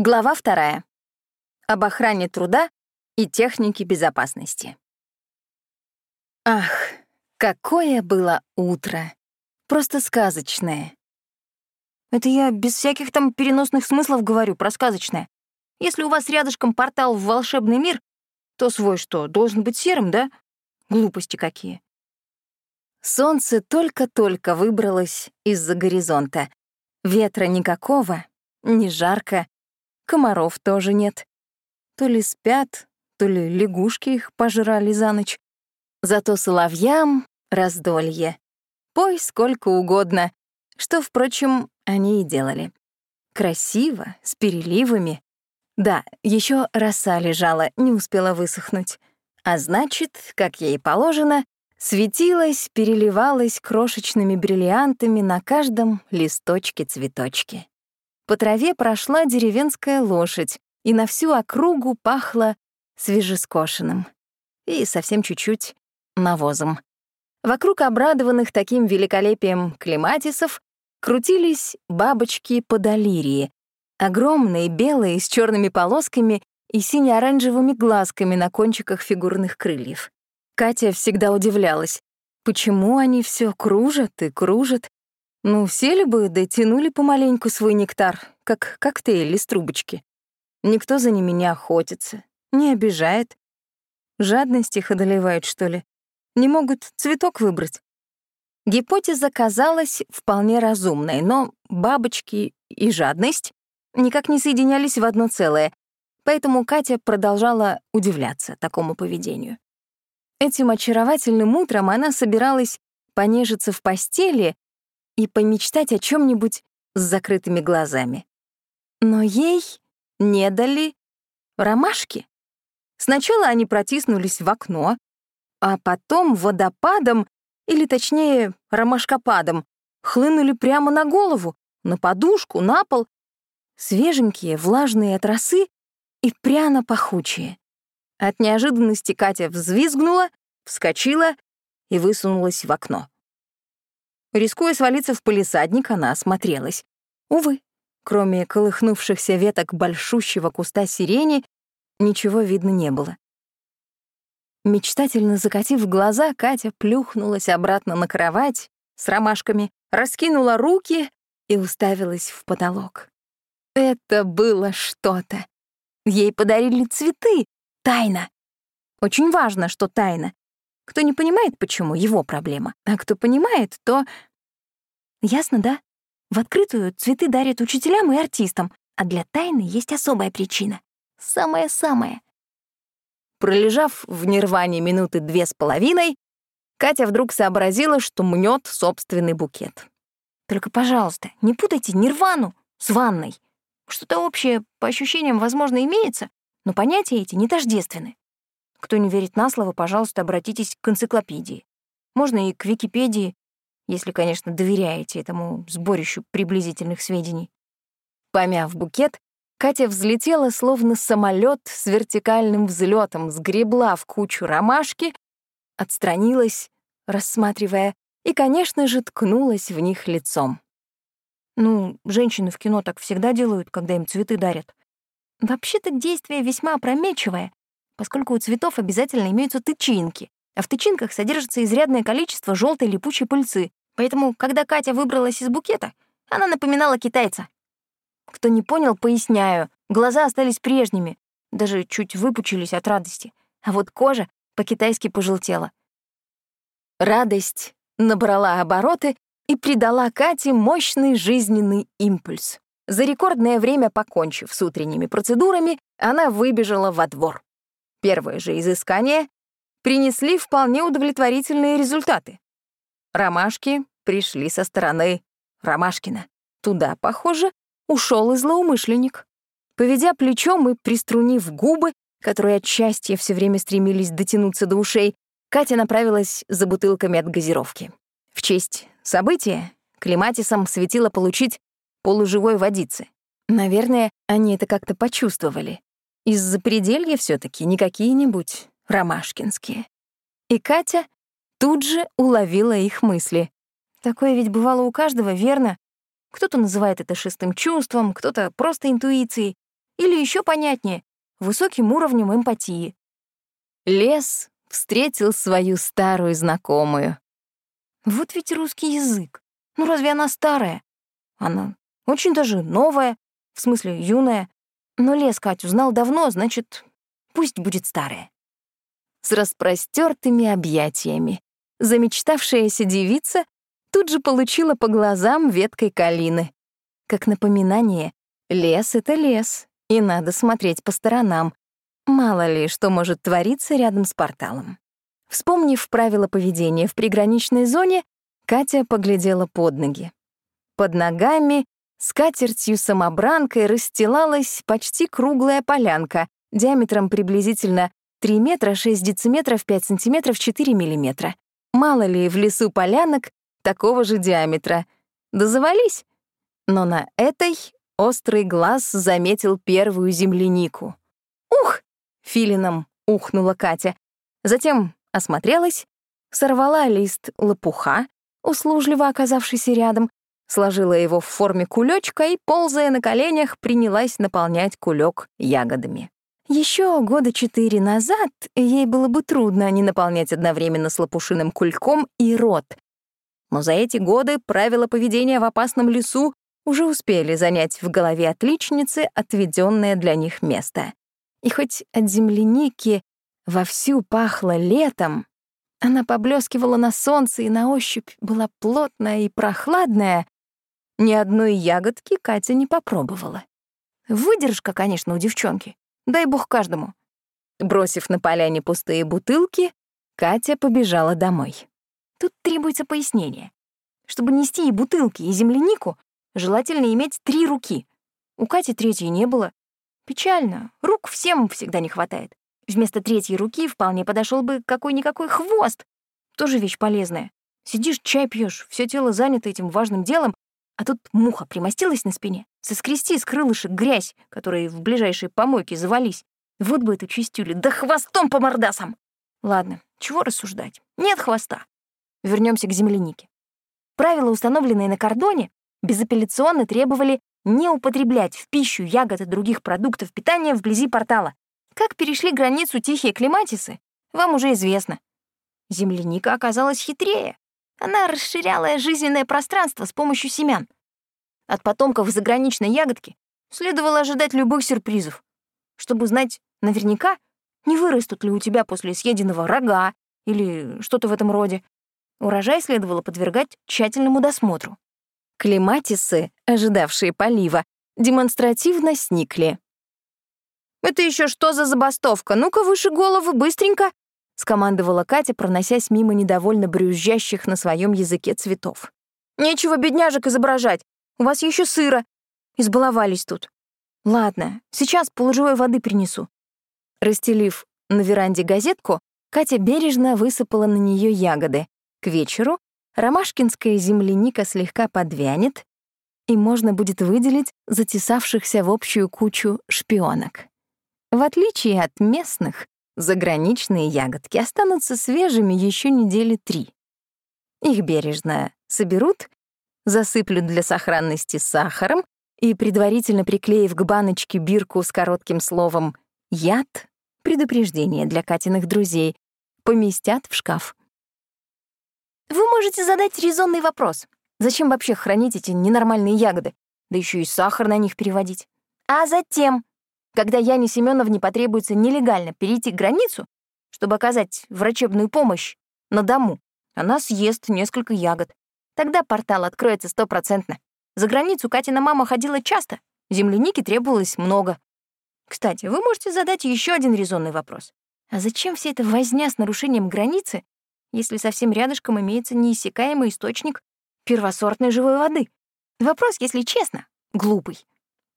Глава вторая. Об охране труда и технике безопасности. Ах, какое было утро! Просто сказочное. Это я без всяких там переносных смыслов говорю про сказочное. Если у вас рядышком портал в волшебный мир, то свой что, должен быть серым, да? Глупости какие. Солнце только-только выбралось из-за горизонта. Ветра никакого, не жарко, комаров тоже нет. То ли спят, то ли лягушки их пожрали за ночь. Зато соловьям раздолье. Пой сколько угодно, что, впрочем, они и делали. Красиво, с переливами. Да, еще роса лежала, не успела высохнуть. А значит, как ей положено, светилась, переливалась крошечными бриллиантами на каждом листочке-цветочке. По траве прошла деревенская лошадь, и на всю округу пахло свежескошенным. И совсем чуть-чуть навозом. Вокруг обрадованных таким великолепием клематисов крутились бабочки-подолирии, огромные, белые, с черными полосками и сине-оранжевыми глазками на кончиках фигурных крыльев. Катя всегда удивлялась, почему они все кружат и кружат, ну, сели бы, да тянули помаленьку свой нектар, как коктейль из трубочки. Никто за ними не охотится, не обижает. Жадность их одолевает, что ли? Не могут цветок выбрать? Гипотеза казалась вполне разумной, но бабочки и жадность никак не соединялись в одно целое, поэтому Катя продолжала удивляться такому поведению. Этим очаровательным утром она собиралась понежиться в постели и помечтать о чем нибудь с закрытыми глазами. Но ей не дали ромашки. Сначала они протиснулись в окно, а потом водопадом, или точнее ромашкопадом, хлынули прямо на голову, на подушку, на пол, свеженькие, влажные от росы и пряно-пахучие. От неожиданности Катя взвизгнула, вскочила и высунулась в окно. Рискуя свалиться в полисадник, она осмотрелась. Увы, кроме колыхнувшихся веток большущего куста сирени, ничего видно не было. Мечтательно закатив глаза, Катя плюхнулась обратно на кровать с ромашками, раскинула руки и уставилась в потолок. Это было что-то. Ей подарили цветы. Тайна. Очень важно, что тайна. Кто не понимает, почему, его проблема. А кто понимает, то... Ясно, да? В открытую цветы дарят учителям и артистам, а для тайны есть особая причина. Самая-самая. Пролежав в нирване минуты две с половиной, Катя вдруг сообразила, что мнет собственный букет. Только, пожалуйста, не путайте нирвану с ванной. Что-то общее, по ощущениям, возможно, имеется, но понятия эти не тождественны. Кто не верит на слово, пожалуйста, обратитесь к энциклопедии. Можно и к Википедии, если, конечно, доверяете этому сборищу приблизительных сведений. Помяв букет, Катя взлетела, словно самолет с вертикальным взлетом, сгребла в кучу ромашки, отстранилась, рассматривая, и, конечно же, ткнулась в них лицом. Ну, женщины в кино так всегда делают, когда им цветы дарят. Вообще-то действие весьма опрометчивое, поскольку у цветов обязательно имеются тычинки, а в тычинках содержится изрядное количество желтой липучей пыльцы. Поэтому, когда Катя выбралась из букета, она напоминала китайца. Кто не понял, поясняю. Глаза остались прежними, даже чуть выпучились от радости, а вот кожа по-китайски пожелтела. Радость набрала обороты и придала Кате мощный жизненный импульс. За рекордное время покончив с утренними процедурами, она выбежала во двор. Первые же изыскания принесли вполне удовлетворительные результаты. Ромашки пришли со стороны Ромашкина. Туда, похоже, ушел и злоумышленник. Поведя плечом и приструнив губы, которые от счастья все время стремились дотянуться до ушей, Катя направилась за бутылками от газировки. В честь события Климатисам светило получить полуживой водицы. Наверное, они это как-то почувствовали. Из-за пределья все таки не какие-нибудь ромашкинские. И Катя тут же уловила их мысли. Такое ведь бывало у каждого, верно? Кто-то называет это шестым чувством, кто-то просто интуицией. или еще понятнее — высоким уровнем эмпатии. Лес встретил свою старую знакомую. Вот ведь русский язык. Ну разве она старая? Она очень даже новая, в смысле юная. Но лес Катю знал давно, значит, пусть будет старая. С распростертыми объятиями замечтавшаяся девица тут же получила по глазам веткой калины. Как напоминание, лес — это лес, и надо смотреть по сторонам. Мало ли, что может твориться рядом с порталом. Вспомнив правила поведения в приграничной зоне, Катя поглядела под ноги. Под ногами скатертью-самобранкой расстилалась почти круглая полянка диаметром приблизительно 3 метра 6 дециметров 5 сантиметров 4 миллиметра. Мало ли в лесу полянок такого же диаметра. Да завались. Но на этой острый глаз заметил первую землянику. «Ух!» — филином ухнула Катя. Затем осмотрелась, сорвала лист лопуха, услужливо оказавшийся рядом, сложила его в форме кулечка и, ползая на коленях, принялась наполнять кулек ягодами. Еще года четыре назад ей было бы трудно не наполнять одновременно с лопушиным кульком и рот. Но за эти годы правила поведения в опасном лесу уже успели занять в голове отличницы отведенное для них место. И хоть от земляники вовсю пахло летом, она поблескивала на солнце и на ощупь была плотная и прохладная, ни одной ягодки Катя не попробовала. Выдержка, конечно, у девчонки. Дай бог каждому. Бросив на поляне пустые бутылки, Катя побежала домой. Тут требуется пояснение. Чтобы нести и бутылки, и землянику, желательно иметь три руки. У Кати третьей не было. Печально, рук всем всегда не хватает. Вместо третьей руки вполне подошел бы какой-никакой хвост. Тоже вещь полезная. Сидишь, чай пьешь, все тело занято этим важным делом, а тут муха примостилась на спине. Соскрести с крылышек грязь, которые в ближайшей помойке завались. Вот бы эту чистюли, да хвостом по мордасам! Ладно, чего рассуждать? Нет хвоста. Вернемся к землянике. Правила, установленные на кордоне, безапелляционно требовали не употреблять в пищу ягод и других продуктов питания вблизи портала. Как перешли границу тихие клематисы, вам уже известно. Земляника оказалась хитрее. Она расширяла жизненное пространство с помощью семян. От потомков заграничной ягодки следовало ожидать любых сюрпризов, чтобы знать наверняка, не вырастут ли у тебя после съеденного рога или что-то в этом роде. Урожай следовало подвергать тщательному досмотру. Клематисы, ожидавшие полива, демонстративно сникли. «Это еще что за забастовка? Ну-ка выше головы, быстренько!» — скомандовала Катя, проносясь мимо недовольно брюзжащих на своем языке цветов. «Нечего бедняжек изображать. У вас еще сыро. Избаловались тут. Ладно, сейчас полуживой воды принесу». Расстелив на веранде газетку, Катя бережно высыпала на нее ягоды. К вечеру ромашкинская земляника слегка подвянет, и можно будет выделить затесавшихся в общую кучу шпионок. В отличие от местных, Заграничные ягодки останутся свежими еще недели три. Их бережно соберут, засыплют для сохранности сахаром и, предварительно приклеив к баночке бирку с коротким словом «яд», предупреждение для Катиных друзей, поместят в шкаф. Вы можете задать резонный вопрос. Зачем вообще хранить эти ненормальные ягоды? Да еще и сахар на них переводить. А затем когда Яне Семеновне потребуется нелегально перейти границу, чтобы оказать врачебную помощь на дому, она съест несколько ягод. Тогда портал откроется стопроцентно. За границу Катина мама ходила часто, земляники требовалось много. Кстати, вы можете задать еще один резонный вопрос. А зачем вся эта возня с нарушением границы, если совсем рядышком имеется неиссякаемый источник первосортной живой воды? Вопрос, если честно, глупый.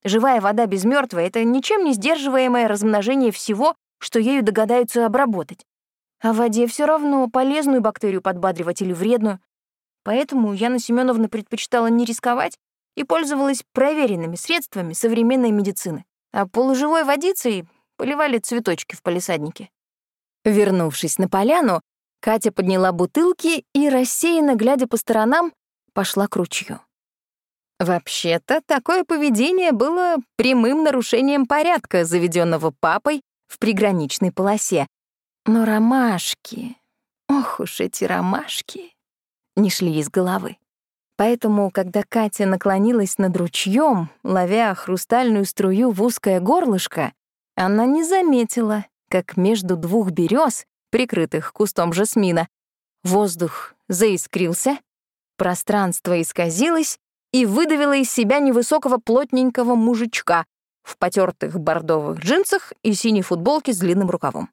Живая вода без мертвой — это ничем не сдерживаемое размножение всего, что ею догадаются обработать. А в воде все равно полезную бактерию подбадривать или вредную. Поэтому Яна Семеновна предпочитала не рисковать и пользовалась проверенными средствами современной медицины. А полуживой водицей поливали цветочки в палисаднике. Вернувшись на поляну, Катя подняла бутылки и, рассеянно глядя по сторонам, пошла к ручью. Вообще-то, такое поведение было прямым нарушением порядка, заведенного папой в приграничной полосе. Но ромашки, ох уж эти ромашки, не шли из головы. Поэтому, когда Катя наклонилась над ручьем, ловя хрустальную струю в узкое горлышко, она не заметила, как между двух берез, прикрытых кустом жасмина, воздух заискрился, пространство исказилось, и выдавила из себя невысокого плотненького мужичка в потертых бордовых джинсах и синей футболке с длинным рукавом.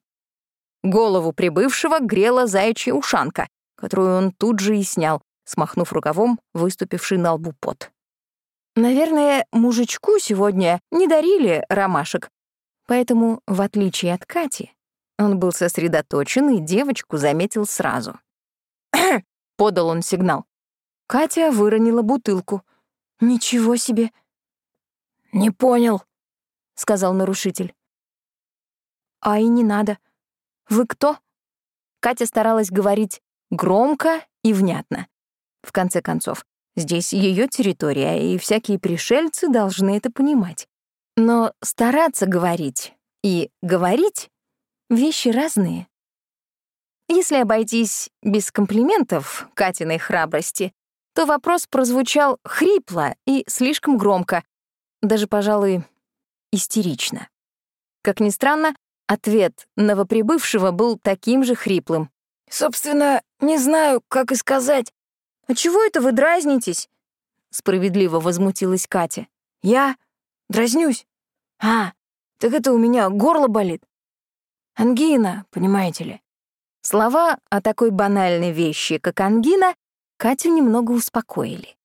Голову прибывшего грела заячья ушанка, которую он тут же и снял, смахнув рукавом выступивший на лбу пот. Наверное, мужичку сегодня не дарили ромашек, поэтому, в отличие от Кати, он был сосредоточен и девочку заметил сразу. подал он сигнал. Катя выронила бутылку. «Ничего себе!» «Не понял», — сказал нарушитель. «А и не надо. Вы кто?» Катя старалась говорить громко и внятно. В конце концов, здесь ее территория, и всякие пришельцы должны это понимать. Но стараться говорить и говорить — вещи разные. Если обойтись без комплиментов Катиной храбрости, то вопрос прозвучал хрипло и слишком громко, даже, пожалуй, истерично. Как ни странно, ответ новоприбывшего был таким же хриплым. «Собственно, не знаю, как и сказать». «А чего это вы дразнитесь?» — справедливо возмутилась Катя. «Я? Дразнюсь? А, так это у меня горло болит. Ангина, понимаете ли». Слова о такой банальной вещи, как ангина, Катю немного успокоили.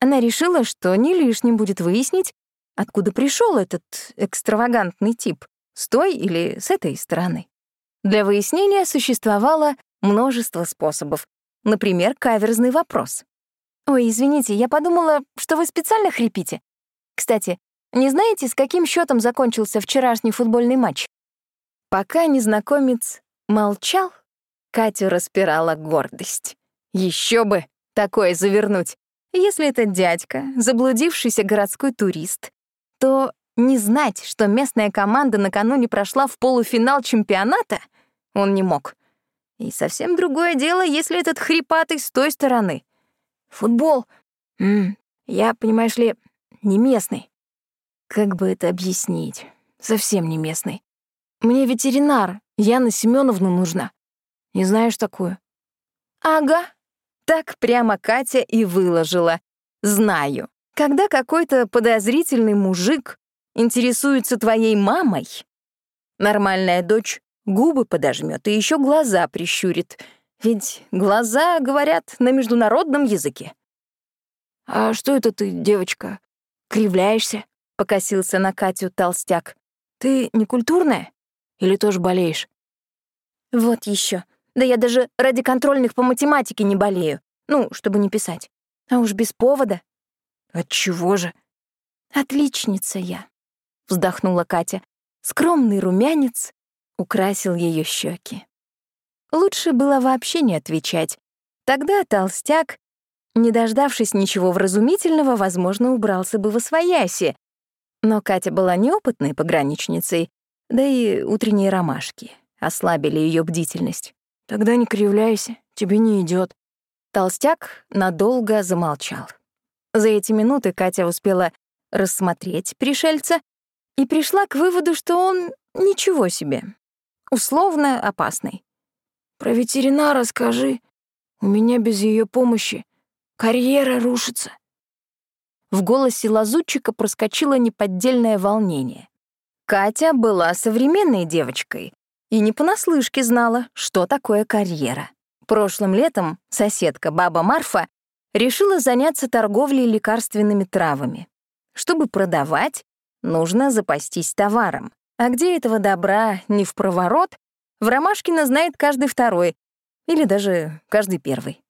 Она решила, что не лишним будет выяснить, откуда пришел этот экстравагантный тип, с той или с этой стороны. Для выяснения существовало множество способов. Например, каверзный вопрос. «Ой, извините, я подумала, что вы специально хрипите. Кстати, не знаете, с каким счетом закончился вчерашний футбольный матч?» Пока незнакомец молчал, Катю распирала гордость. Еще бы такое завернуть. Если этот дядька, заблудившийся городской турист, то не знать, что местная команда накануне прошла в полуфинал чемпионата, он не мог. И совсем другое дело, если этот хрипатый с той стороны. Футбол. М -м, я, понимаешь ли, не местный. Как бы это объяснить? Совсем не местный. Мне ветеринар, Яна Семеновна нужна. Не знаешь такую? Ага, так прямо Катя и выложила. Знаю. Когда какой-то подозрительный мужик интересуется твоей мамой, нормальная дочь губы подожмет и еще глаза прищурит. Ведь глаза говорят на международном языке. «А что это ты, девочка, кривляешься?» — покосился на Катю толстяк. «Ты не культурная? Или тоже болеешь?» «Вот еще. Да я даже ради контрольных по математике не болею. Ну, чтобы не писать. А уж без повода. От чего же? Отличница я, вздохнула Катя. Скромный румянец украсил ее щеки. Лучше было вообще не отвечать. Тогда толстяк, не дождавшись ничего вразумительного, возможно, убрался бы во свояси. Но Катя была неопытной пограничницей, да и утренние ромашки ослабили ее бдительность. Тогда не кривляйся, тебе не идет. Толстяк надолго замолчал. За эти минуты Катя успела рассмотреть пришельца и пришла к выводу, что он ничего себе, условно опасный. «Про ветеринара скажи. У меня без ее помощи карьера рушится». В голосе лазутчика проскочило неподдельное волнение. Катя была современной девочкой, и не понаслышке знала, что такое карьера. Прошлым летом соседка, баба Марфа, решила заняться торговлей лекарственными травами. Чтобы продавать, нужно запастись товаром. А где этого добра не в проворот, в Ромашкино знает каждый второй или даже каждый первый.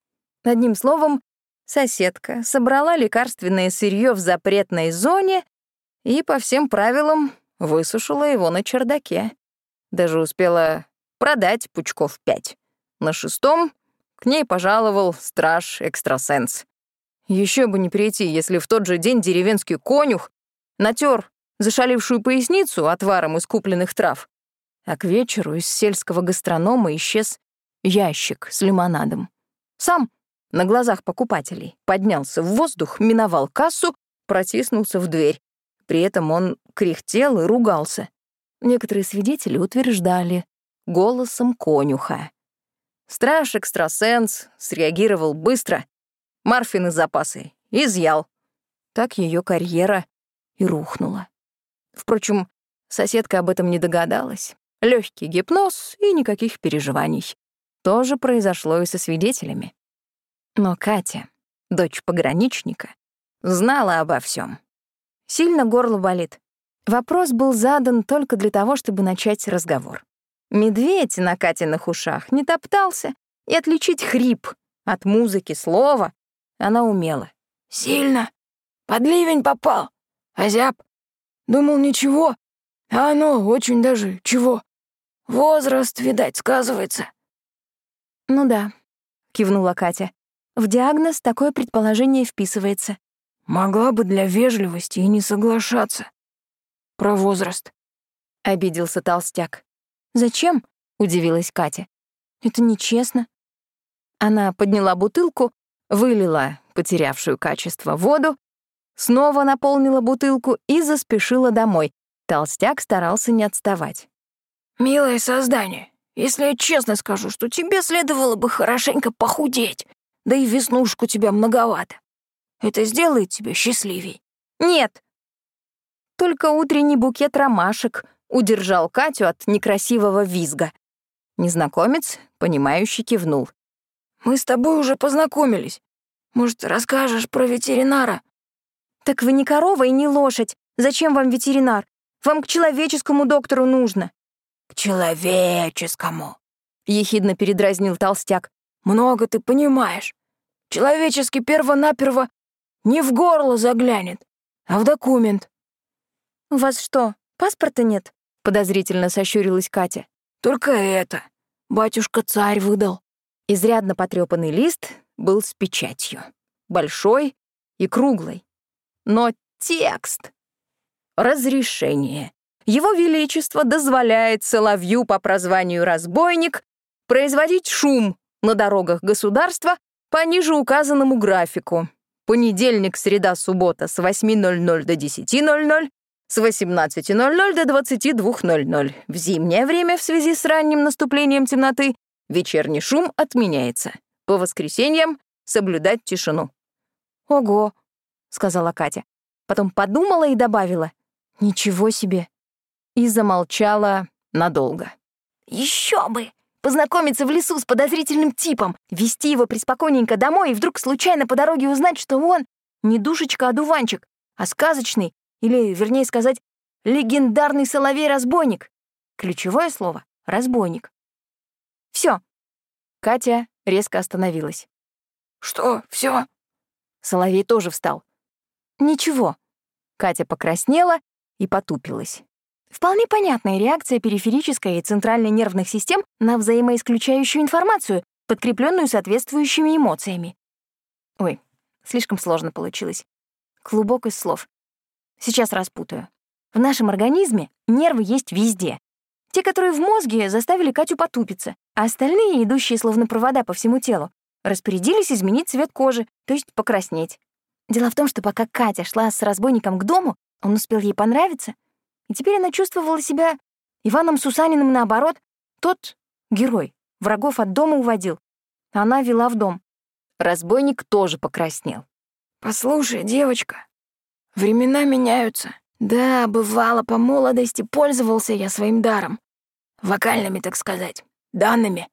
Одним словом, соседка собрала лекарственное сырье в запретной зоне и по всем правилам высушила его на чердаке. Даже успела продать пучков пять. На шестом к ней пожаловал страж-экстрасенс. Еще бы не прийти, если в тот же день деревенский конюх натер зашалившую поясницу отваром из купленных трав, а к вечеру из сельского гастронома исчез ящик с лимонадом. Сам на глазах покупателей поднялся в воздух, миновал кассу, протиснулся в дверь. При этом он кряхтел и ругался. Некоторые свидетели утверждали голосом конюха. Страж-экстрасенс среагировал быстро. Марфины запасы изъял. Так ее карьера и рухнула. Впрочем, соседка об этом не догадалась. Легкий гипноз и никаких переживаний. То же произошло и со свидетелями. Но Катя, дочь пограничника, знала обо всем. Сильно горло болит. Вопрос был задан только для того, чтобы начать разговор. Медведь на Катиных ушах не топтался, и отличить хрип от музыки слова она умела. «Сильно? Под ливень попал? Озяб? Думал, ничего, а оно очень даже чего. Возраст, видать, сказывается». «Ну да», — кивнула Катя. «В диагноз такое предположение вписывается». «Могла бы для вежливости и не соглашаться. Про возраст», — обиделся толстяк. «Зачем?» — удивилась Катя. «Это нечестно». Она подняла бутылку, вылила потерявшую качество воду, снова наполнила бутылку и заспешила домой. Толстяк старался не отставать. «Милое создание, если я честно скажу, что тебе следовало бы хорошенько похудеть, да и веснушку тебя многовато. Это сделает тебя счастливей». «Нет». Только утренний букет ромашек удержал Катю от некрасивого визга. Незнакомец, понимающий, кивнул. «Мы с тобой уже познакомились. Может, расскажешь про ветеринара?» «Так вы не корова и не лошадь. Зачем вам ветеринар? Вам к человеческому доктору нужно». «К человеческому», — ехидно передразнил толстяк. «Много ты понимаешь. Человеческий перво-наперво не в горло заглянет, а в документ». «У вас что, паспорта нет?» — подозрительно сощурилась Катя. «Только это. Батюшка-царь выдал». Изрядно потрёпанный лист был с печатью. Большой и круглый. Но текст. Разрешение. Его Величество дозволяет соловью по прозванию «разбойник» производить шум на дорогах государства по ниже указанному графику. Понедельник, среда, суббота с 8.00 до 10.00, с 18.00 до 22.00. В зимнее время в связи с ранним наступлением темноты вечерний шум отменяется. По воскресеньям соблюдать тишину. «Ого», — сказала Катя. Потом подумала и добавила. «Ничего себе». И замолчала надолго. Еще бы! Познакомиться в лесу с подозрительным типом, вести его приспокойненько домой и вдруг случайно по дороге узнать, что он не душечка, а а сказочный или, вернее сказать, легендарный соловей-разбойник. Ключевое слово — разбойник. Все. Катя резко остановилась. «Что, все? Соловей тоже встал. «Ничего». Катя покраснела и потупилась. Вполне понятная реакция периферической и центральной нервных систем на взаимоисключающую информацию, подкрепленную соответствующими эмоциями. Ой, слишком сложно получилось. Клубок из слов. Сейчас распутаю. В нашем организме нервы есть везде. Те, которые в мозге, заставили Катю потупиться, а остальные, идущие словно провода по всему телу, распорядились изменить цвет кожи, то есть покраснеть. Дело в том, что пока Катя шла с разбойником к дому, он успел ей понравиться, и теперь она чувствовала себя Иваном Сусаниным наоборот. Тот герой врагов от дома уводил, а она вела в дом. Разбойник тоже покраснел. «Послушай, девочка, Времена меняются. Да, бывало, по молодости пользовался я своим даром. Вокальными, так сказать, данными.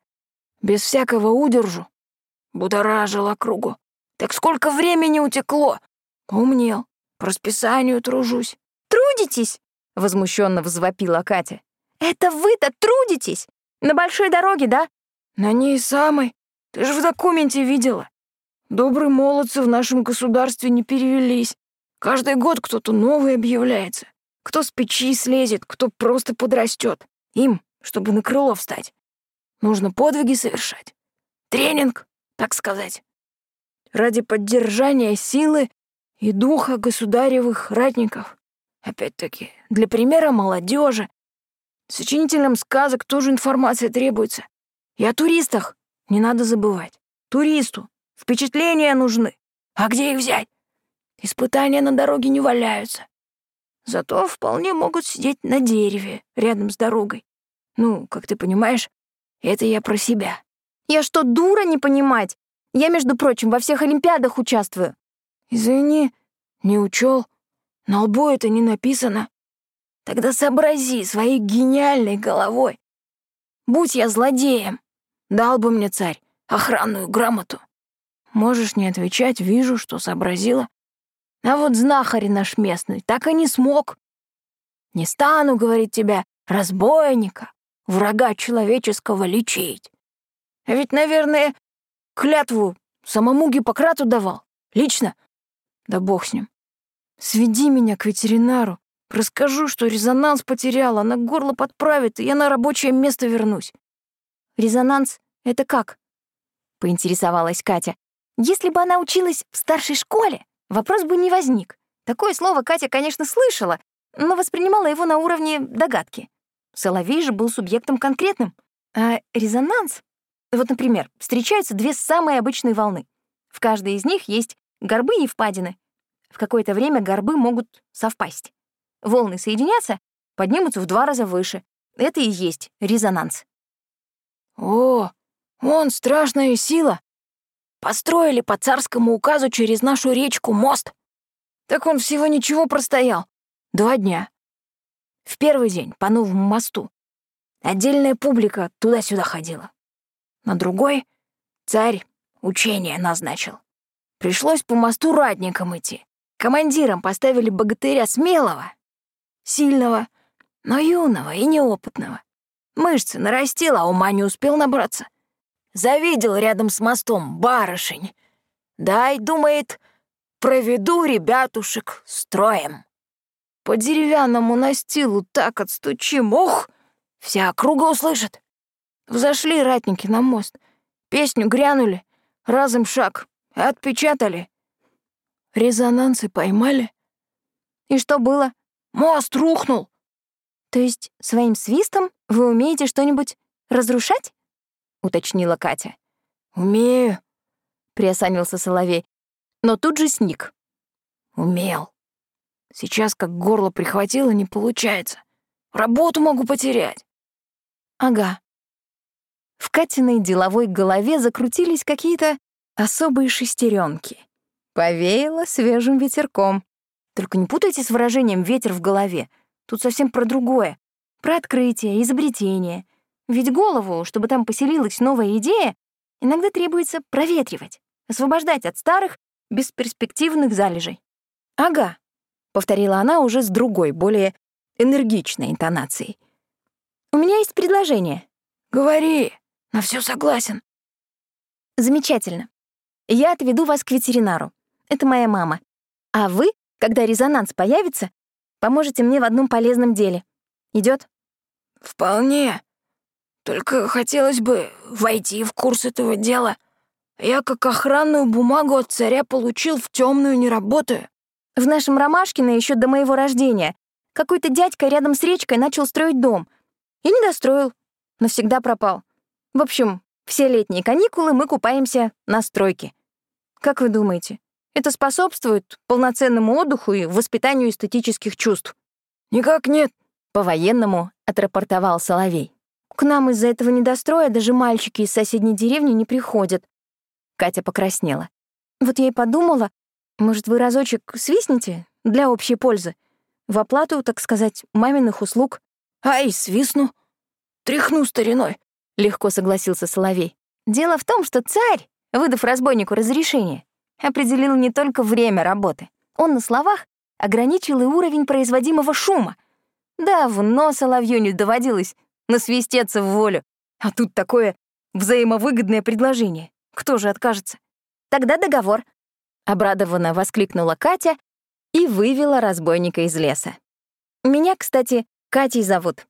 Без всякого удержу. Будоражил округу. Так сколько времени утекло? Умнел. По расписанию тружусь. «Трудитесь?» — возмущенно взвопила Катя. «Это вы-то трудитесь? На большой дороге, да?» «На ней самой. Ты же в документе видела. Добрые молодцы в нашем государстве не перевелись. Каждый год кто-то новый объявляется. Кто с печи слезет, кто просто подрастет. Им, чтобы на крыло встать, нужно подвиги совершать. Тренинг, так сказать. ради поддержания силы и духа государевых ратников. Опять-таки, для примера молодежи. Сочинителям сказок тоже информация требуется. И о туристах не надо забывать. Туристу впечатления нужны. А где их взять? Испытания на дороге не валяются. Зато вполне могут сидеть на дереве рядом с дорогой. Ну, как ты понимаешь, это я про себя. Я что, дура не понимать? Я, между прочим, во всех олимпиадах участвую. Извини, не учел. На лбу это не написано. Тогда сообрази своей гениальной головой. Будь я злодеем, дал бы мне царь охранную грамоту. Можешь не отвечать, вижу, что сообразила. А вот знахарь наш местный так и не смог. Не стану, говорит тебя, разбойника, врага человеческого лечить. А ведь, наверное, клятву самому Гиппократу давал. Лично. Да бог с ним. Сведи меня к ветеринару. Расскажу, что резонанс потеряла, на горло подправит, и я на рабочее место вернусь. Резонанс — это как? Поинтересовалась Катя. Если бы она училась в старшей школе, вопрос бы не возник. Такое слово Катя, конечно, слышала, но воспринимала его на уровне догадки. Соловей же был субъектом конкретным. А резонанс? Вот, например, встречаются две самые обычные волны. В каждой из них есть горбы и впадины. В какое-то время горбы могут совпасть. Волны соединятся, поднимутся в два раза выше. Это и есть резонанс. О, он страшная сила. Построили по царскому указу через нашу речку мост. Так он всего ничего простоял. Два дня. В первый день по новому мосту. Отдельная публика туда-сюда ходила. На другой царь учение назначил. Пришлось по мосту ратникам идти. Командиром поставили богатыря смелого, сильного, но юного и неопытного. Мышцы нарастил, а ума не успел набраться. Завидел рядом с мостом барышень. Дай, думает, проведу ребятушек строем. По деревянному настилу так отстучим, ох, вся округа услышит. Взошли ратники на мост, песню грянули, разом шаг, отпечатали. Резонансы поймали. И что было? Мост рухнул. То есть своим свистом вы умеете что-нибудь разрушать? Уточнила Катя. Умею, приосанился Соловей, но тут же сник. Умел. Сейчас как горло прихватило, не получается. Работу могу потерять. Ага. В Катиной деловой голове закрутились какие-то особые шестеренки. Повеяло свежим ветерком. Только не путайте с выражением «ветер в голове». Тут совсем про другое. Про открытие, изобретение. Ведь голову, чтобы там поселилась новая идея, иногда требуется проветривать, освобождать от старых, бесперспективных залежей. Ага, повторила она уже с другой, более энергичной интонацией. «У меня есть предложение». «Говори, на все согласен». «Замечательно. Я отведу вас к ветеринару. Это моя мама. А вы, когда резонанс появится, поможете мне в одном полезном деле. Идет? «Вполне. Только хотелось бы войти в курс этого дела. Я как охранную бумагу от царя получил, в темную не работаю». В нашем Ромашкино еще до моего рождения какой-то дядька рядом с речкой начал строить дом. И не достроил. Навсегда пропал. В общем, все летние каникулы мы купаемся на стройке. Как вы думаете, это способствует полноценному отдыху и воспитанию эстетических чувств? «Никак нет», — по-военному отрапортовал Соловей. «К нам из-за этого недостроя даже мальчики из соседней деревни не приходят». Катя покраснела. «Вот я и подумала, может, вы разочек свистнете для общей пользы? В оплату, так сказать, маминых услуг?» «Ай, свистну! Тряхну стариной!» — легко согласился Соловей. «Дело в том, что царь, выдав разбойнику разрешение, определил не только время работы. Он на словах ограничил и уровень производимого шума. Давно Соловью не доводилось насвистеться в волю. А тут такое взаимовыгодное предложение. Кто же откажется? Тогда договор, Обрадованно воскликнула Катя и вывела разбойника из леса. «Меня, кстати, Катей зовут.